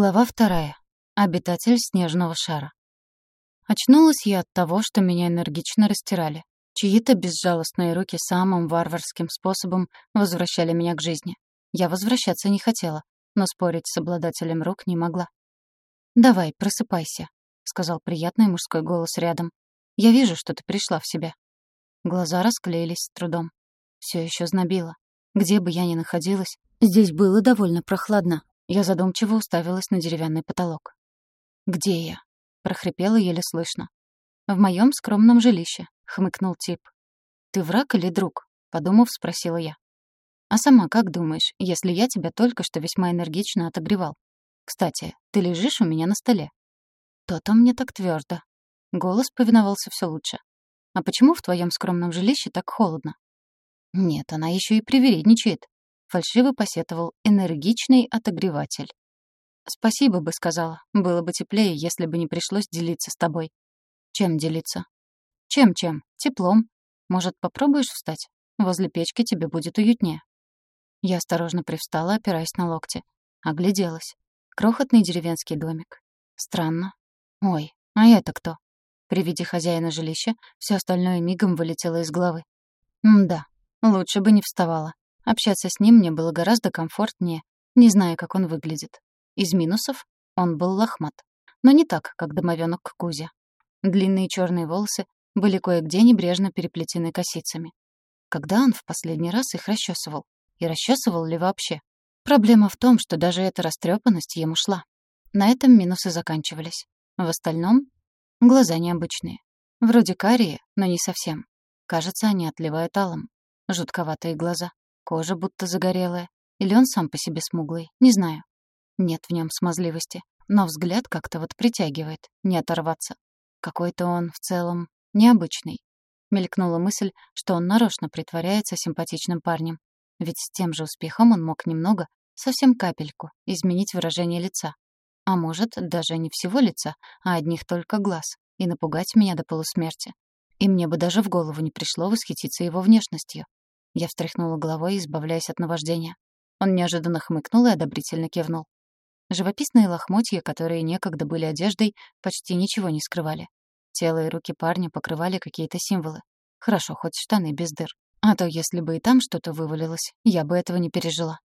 Глава вторая. Обитатель снежного шара. Очнулась я от того, что меня энергично растирали. Чьи-то безжалостные руки самым варварским способом возвращали меня к жизни. Я возвращаться не хотела, но спорить с обладателем рук не могла. «Давай, просыпайся», — сказал приятный мужской голос рядом. «Я вижу, что ты пришла в себя». Глаза расклеились с трудом. Все еще знобило. Где бы я ни находилась, здесь было довольно прохладно, я задумчиво уставилась на деревянный потолок. «Где я?» — прохрипела еле слышно. «В моем скромном жилище», — хмыкнул тип. «Ты враг или друг?» — подумав, спросила я. «А сама как думаешь, если я тебя только что весьма энергично отогревал? Кстати, ты лежишь у меня на столе». «То-то мне так твердо. Голос повиновался все лучше. «А почему в твоем скромном жилище так холодно?» «Нет, она еще и привередничает фальшиво посетовал энергичный отогреватель. «Спасибо бы сказала. Было бы теплее, если бы не пришлось делиться с тобой». «Чем делиться?» «Чем-чем? Теплом. Может, попробуешь встать? Возле печки тебе будет уютнее». Я осторожно привстала, опираясь на локти. Огляделась. Крохотный деревенский домик. Странно. Ой, а это кто? При виде хозяина жилища все остальное мигом вылетело из головы. М-да, лучше бы не вставала. Общаться с ним мне было гораздо комфортнее, не зная, как он выглядит. Из минусов он был лохмат, но не так, как домовенок Кузя. Длинные черные волосы были кое-где небрежно переплетены косицами. Когда он в последний раз их расчесывал? И расчесывал ли вообще? Проблема в том, что даже эта растрепанность ему шла. На этом минусы заканчивались. В остальном — глаза необычные. Вроде карие, но не совсем. Кажется, они отливают алым. Жутковатые глаза. Кожа будто загорелая. Или он сам по себе смуглый, не знаю. Нет в нем смазливости. Но взгляд как-то вот притягивает, не оторваться. Какой-то он в целом необычный. Мелькнула мысль, что он нарочно притворяется симпатичным парнем. Ведь с тем же успехом он мог немного, совсем капельку, изменить выражение лица. А может, даже не всего лица, а одних только глаз, и напугать меня до полусмерти. И мне бы даже в голову не пришло восхититься его внешностью. Я встряхнула головой, избавляясь от наваждения. Он неожиданно хмыкнул и одобрительно кивнул. Живописные лохмотья, которые некогда были одеждой, почти ничего не скрывали. Тело и руки парня покрывали какие-то символы. Хорошо, хоть штаны без дыр. А то, если бы и там что-то вывалилось, я бы этого не пережила.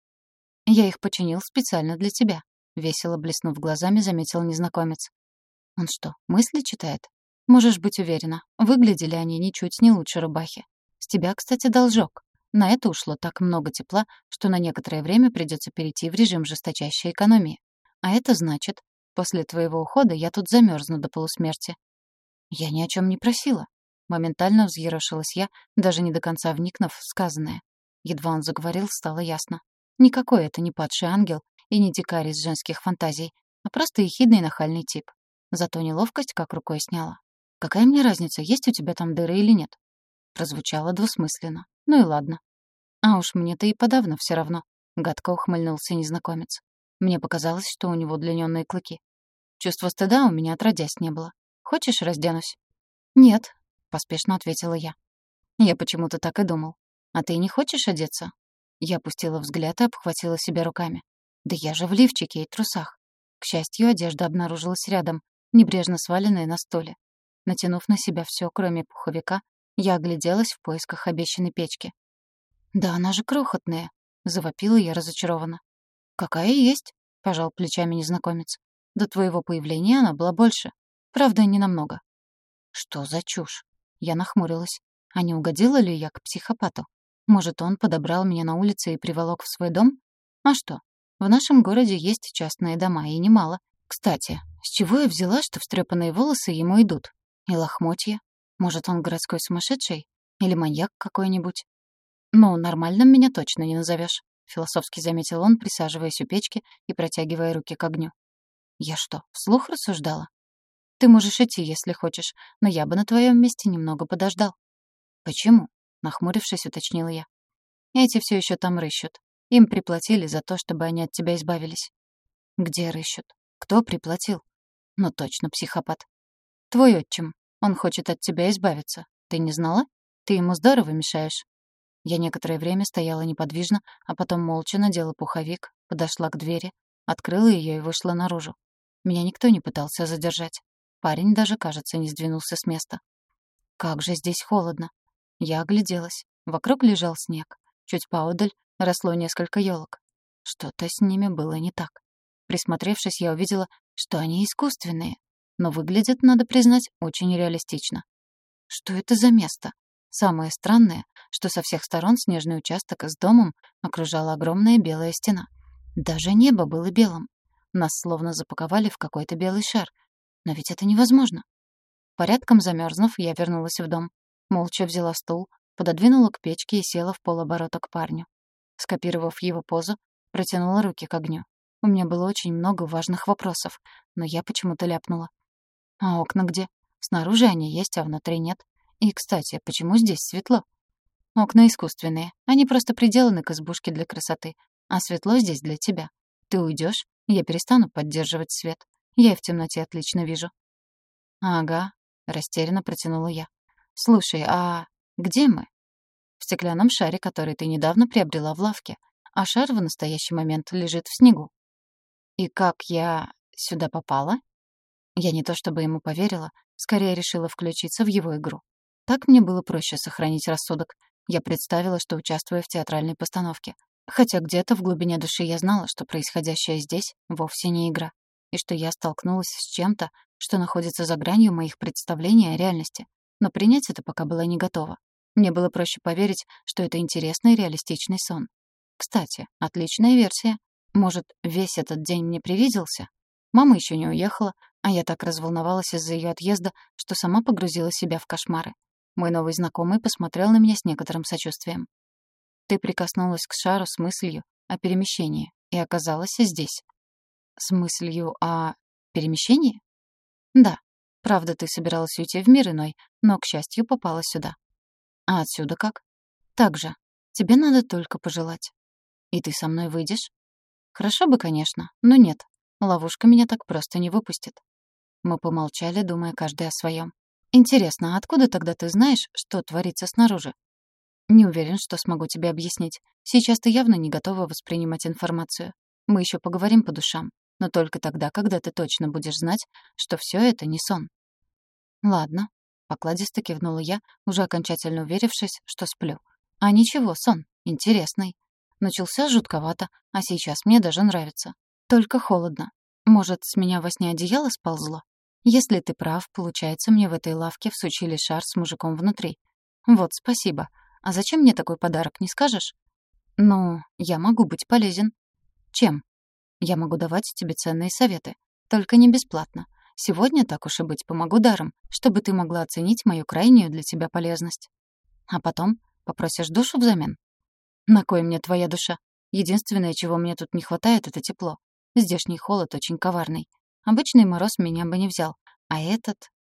Я их починил специально для тебя, весело блеснув глазами, заметил незнакомец. Он что, мысли читает? Можешь быть уверена, выглядели они ничуть не лучше рубахи. С тебя, кстати, должок. На это ушло так много тепла, что на некоторое время придется перейти в режим жесточайшей экономии. А это значит, после твоего ухода я тут замерзну до полусмерти. Я ни о чем не просила. Моментально взъерошилась я, даже не до конца вникнув в сказанное. Едва он заговорил, стало ясно. Никакой это не падший ангел и не дикарь из женских фантазий, а просто ехидный нахальный тип. Зато неловкость как рукой сняла. «Какая мне разница, есть у тебя там дыры или нет?» Прозвучало двусмысленно. Ну и ладно. А уж мне-то и подавно все равно. Гадко ухмыльнулся незнакомец. Мне показалось, что у него длиннёные клыки. Чувства стыда у меня отродясь не было. Хочешь, разденусь? Нет, поспешно ответила я. Я почему-то так и думал. А ты не хочешь одеться? Я опустила взгляд и обхватила себя руками. Да я же в лифчике и трусах. К счастью, одежда обнаружилась рядом, небрежно сваленная на столе. Натянув на себя все, кроме пуховика, я огляделась в поисках обещанной печки. «Да она же крохотная!» — завопила я разочарованно. «Какая есть?» — пожал плечами незнакомец. «До твоего появления она была больше. Правда, не намного». «Что за чушь?» Я нахмурилась. А не угодила ли я к психопату? Может, он подобрал меня на улице и приволок в свой дом? А что? В нашем городе есть частные дома, и немало. Кстати, с чего я взяла, что встрепанные волосы ему идут? И лохмотья? Может, он городской сумасшедший? Или маньяк какой-нибудь? Ну, нормальным меня точно не назовешь, философски заметил он, присаживаясь у печки и протягивая руки к огню. Я что, вслух рассуждала? Ты можешь идти, если хочешь, но я бы на твоем месте немного подождал. Почему? Нахмурившись, уточнила я. Эти все еще там рыщут. Им приплатили за то, чтобы они от тебя избавились. Где рыщут? Кто приплатил? Ну точно, психопат. Твой отчим. Он хочет от тебя избавиться. Ты не знала? Ты ему здорово мешаешь». Я некоторое время стояла неподвижно, а потом молча надела пуховик, подошла к двери, открыла ее и вышла наружу. Меня никто не пытался задержать. Парень даже, кажется, не сдвинулся с места. Как же здесь холодно. Я огляделась. Вокруг лежал снег. Чуть поодаль росло несколько елок. Что-то с ними было не так. Присмотревшись, я увидела, что они искусственные, но выглядят, надо признать, очень реалистично. Что это за место? Самое странное, что со всех сторон снежный участок с домом окружала огромная белая стена. Даже небо было белым. Нас словно запаковали в какой-то белый шар. Но ведь это невозможно. Порядком замерзнув, я вернулась в дом. Молча взяла стул, пододвинула к печке и села в полоборота к парню. Скопировав его позу, протянула руки к огню. У меня было очень много важных вопросов, но я почему-то ляпнула. А окна где? Снаружи они есть, а внутри нет. И, кстати, почему здесь светло? Окна искусственные. Они просто приделаны к избушке для красоты. А светло здесь для тебя. Ты уйдешь, я перестану поддерживать свет. Я и в темноте отлично вижу. Ага, растерянно протянула я. Слушай, а где мы? В стеклянном шаре, который ты недавно приобрела в лавке. А шар в настоящий момент лежит в снегу. И как я сюда попала? Я не то чтобы ему поверила, скорее решила включиться в его игру. Так мне было проще сохранить рассудок. Я представила, что участвую в театральной постановке. Хотя где-то в глубине души я знала, что происходящее здесь вовсе не игра. И что я столкнулась с чем-то, что находится за гранью моих представлений о реальности. Но принять это пока была не готова. Мне было проще поверить, что это интересный реалистичный сон. Кстати, отличная версия. Может, весь этот день мне привиделся? Мама еще не уехала, а я так разволновалась из-за ее отъезда, что сама погрузила себя в кошмары. Мой новый знакомый посмотрел на меня с некоторым сочувствием. «Ты прикоснулась к шару с мыслью о перемещении и оказалась здесь». «С мыслью о перемещении?» «Да. Правда, ты собиралась уйти в мир иной, но, к счастью, попала сюда». «А отсюда как?» «Так же. Тебе надо только пожелать». «И ты со мной выйдешь?» «Хорошо бы, конечно, но нет. Ловушка меня так просто не выпустит». Мы помолчали, думая каждый о своем. Интересно, а откуда тогда ты знаешь, что творится снаружи? Не уверен, что смогу тебе объяснить. Сейчас ты явно не готова воспринимать информацию. Мы еще поговорим по душам, но только тогда, когда ты точно будешь знать, что все это не сон. Ладно, покладисто кивнула я, уже окончательно уверившись, что сплю. А ничего, сон, интересный. Начался жутковато, а сейчас мне даже нравится. Только холодно. Может, с меня во сне одеяло сползло? Если ты прав, получается, мне в этой лавке всучили шар с мужиком внутри. Вот, спасибо. А зачем мне такой подарок, не скажешь? Ну, я могу быть полезен. Чем? Я могу давать тебе ценные советы. Только не бесплатно. Сегодня, так уж и быть, помогу даром, чтобы ты могла оценить мою крайнюю для тебя полезность. А потом попросишь душу взамен. На кой мне твоя душа? Единственное, чего мне тут не хватает, это тепло. Здешний холод очень коварный. Обычный мороз меня бы не взял. А этот...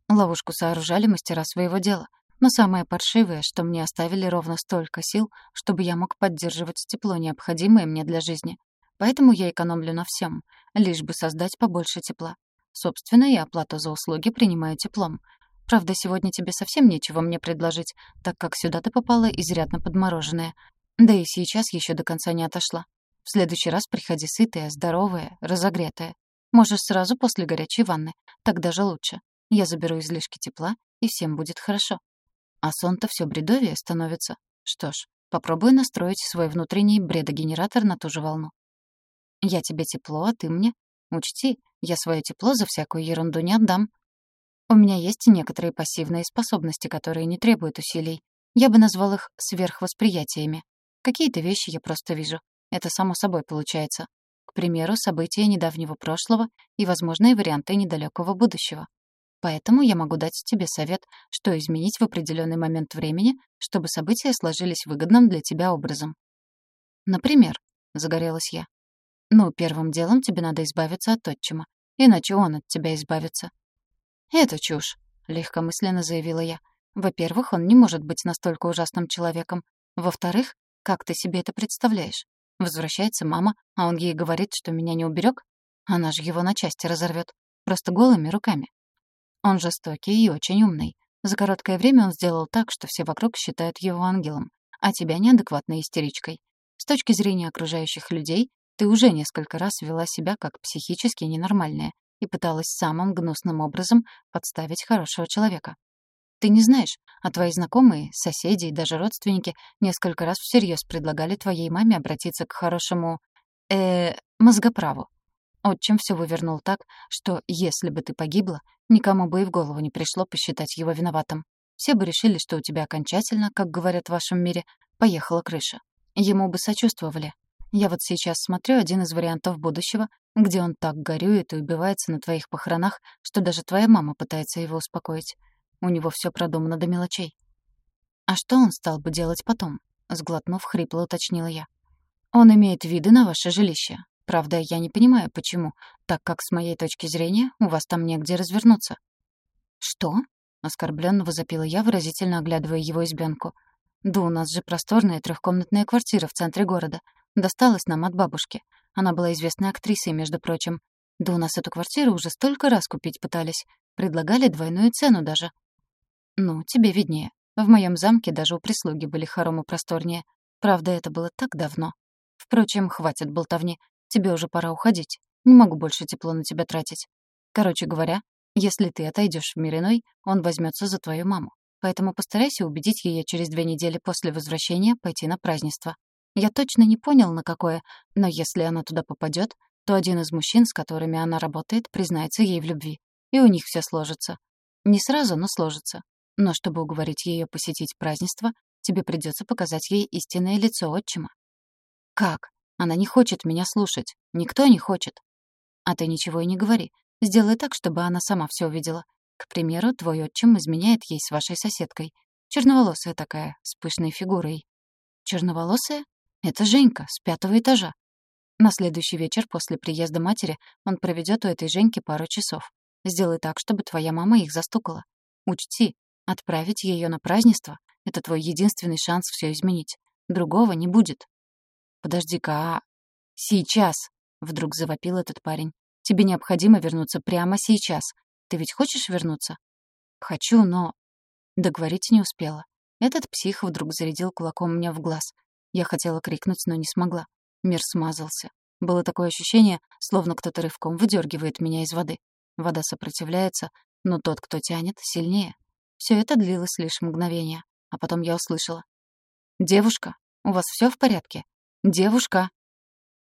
Ловушку сооружали мастера своего дела. Но самое паршивое, что мне оставили ровно столько сил, чтобы я мог поддерживать тепло, необходимое мне для жизни. Поэтому я экономлю на всем, лишь бы создать побольше тепла. Собственно, я оплату за услуги принимаю теплом. Правда, сегодня тебе совсем нечего мне предложить, так как сюда ты попала изрядно подмороженная. Да и сейчас еще до конца не отошла. В следующий раз приходи сытая, здоровая, разогретая. Можешь сразу после горячей ванны. Так даже лучше. Я заберу излишки тепла, и всем будет хорошо. А сон-то все бредовее становится. Что ж, попробую настроить свой внутренний бредогенератор на ту же волну. Я тебе тепло, а ты мне. Учти, я свое тепло за всякую ерунду не отдам. У меня есть некоторые пассивные способности, которые не требуют усилий. Я бы назвал их сверхвосприятиями. Какие-то вещи я просто вижу. Это само собой получается. К примеру, события недавнего прошлого и возможные варианты недалекого будущего. Поэтому я могу дать тебе совет, что изменить в определенный момент времени, чтобы события сложились выгодным для тебя образом. Например, загорелась я. Ну, первым делом тебе надо избавиться от отчима, иначе он от тебя избавится. Это чушь, легкомысленно заявила я. Во-первых, он не может быть настолько ужасным человеком. Во-вторых, как ты себе это представляешь? Возвращается мама, а он ей говорит, что меня не уберег. Она же его на части разорвет. Просто голыми руками. Он жестокий и очень умный. За короткое время он сделал так, что все вокруг считают его ангелом, а тебя неадекватной истеричкой. С точки зрения окружающих людей, Ты уже несколько раз вела себя как психически ненормальная и пыталась самым гнусным образом подставить хорошего человека. Ты не знаешь, а твои знакомые, соседи и даже родственники несколько раз всерьез предлагали твоей маме обратиться к хорошему... э мозгоправу. Отчим все вывернул так, что если бы ты погибла, никому бы и в голову не пришло посчитать его виноватым. Все бы решили, что у тебя окончательно, как говорят в вашем мире, поехала крыша. Ему бы сочувствовали. Я вот сейчас смотрю один из вариантов будущего, где он так горюет и убивается на твоих похоронах, что даже твоя мама пытается его успокоить. У него все продумано до мелочей. «А что он стал бы делать потом?» — сглотнув, хрипло уточнила я. «Он имеет виды на ваше жилище. Правда, я не понимаю, почему, так как, с моей точки зрения, у вас там негде развернуться». «Что?» — оскорбленно возопила я, выразительно оглядывая его избенку. «Да у нас же просторная трехкомнатная квартира в центре города. Досталась нам от бабушки. Она была известной актрисой, между прочим. Да у нас эту квартиру уже столько раз купить пытались. Предлагали двойную цену даже. «Ну, тебе виднее. В моем замке даже у прислуги были хоромы просторнее. Правда, это было так давно. Впрочем, хватит болтовни. Тебе уже пора уходить. Не могу больше тепло на тебя тратить. Короче говоря, если ты отойдешь в мир иной, он возьмется за твою маму. Поэтому постарайся убедить ее через две недели после возвращения пойти на празднество. Я точно не понял, на какое, но если она туда попадет, то один из мужчин, с которыми она работает, признается ей в любви. И у них все сложится. Не сразу, но сложится. Но чтобы уговорить ее посетить празднество, тебе придется показать ей истинное лицо отчима. Как? Она не хочет меня слушать. Никто не хочет. А ты ничего и не говори. Сделай так, чтобы она сама все увидела. К примеру, твой отчим изменяет ей с вашей соседкой. Черноволосая такая, с пышной фигурой. Черноволосая? Это Женька, с пятого этажа. На следующий вечер после приезда матери он проведет у этой Женьки пару часов. Сделай так, чтобы твоя мама их застукала. Учти, Отправить ее на празднество — это твой единственный шанс все изменить. Другого не будет. Подожди-ка, а... Сейчас! Вдруг завопил этот парень. Тебе необходимо вернуться прямо сейчас. Ты ведь хочешь вернуться? Хочу, но... Договорить не успела. Этот псих вдруг зарядил кулаком мне в глаз. Я хотела крикнуть, но не смогла. Мир смазался. Было такое ощущение, словно кто-то рывком выдергивает меня из воды. Вода сопротивляется, но тот, кто тянет, сильнее. Все это длилось лишь мгновение, а потом я услышала. «Девушка, у вас все в порядке? Девушка!»